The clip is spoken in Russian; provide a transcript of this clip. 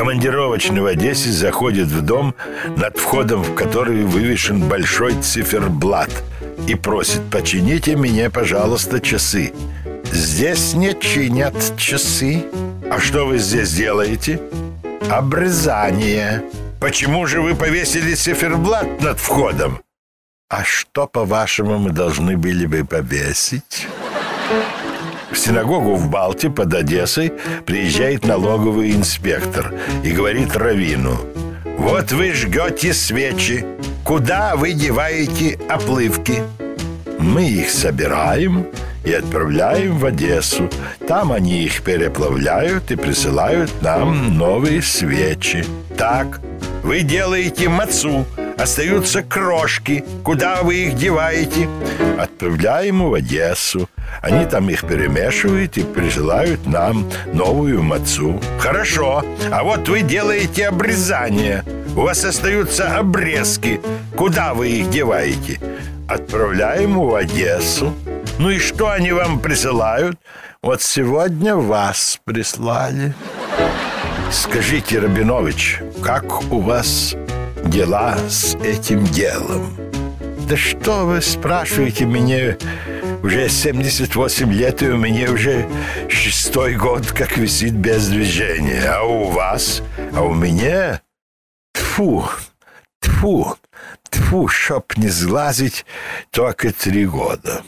Командировочный в Одессе заходит в дом, над входом в который вывешен большой циферблат и просит «Почините мне, пожалуйста, часы». Здесь не чинят часы. А что вы здесь делаете? Обрезание. Почему же вы повесили циферблат над входом? А что, по-вашему, мы должны были бы повесить? Синагогу в Балте под Одессой приезжает налоговый инспектор и говорит Равину «Вот вы жгете свечи, куда вы деваете оплывки?» Мы их собираем и отправляем в Одессу. Там они их переплавляют и присылают нам новые свечи. Так, вы делаете мацу, остаются крошки. Куда вы их деваете? Отправляем в Одессу. Они там их перемешивают и присылают нам новую мацу. Хорошо. А вот вы делаете обрезание. У вас остаются обрезки. Куда вы их деваете? Отправляем в Одессу. Ну и что они вам присылают? Вот сегодня вас прислали. Скажите, Рабинович, как у вас дела с этим делом? Да что вы спрашиваете меня? Уже 78 лет, и у меня уже шестой год, как висит без движения. А у вас? А у меня? Тфу, тфу, тфу, чтоб не сглазить, только три года.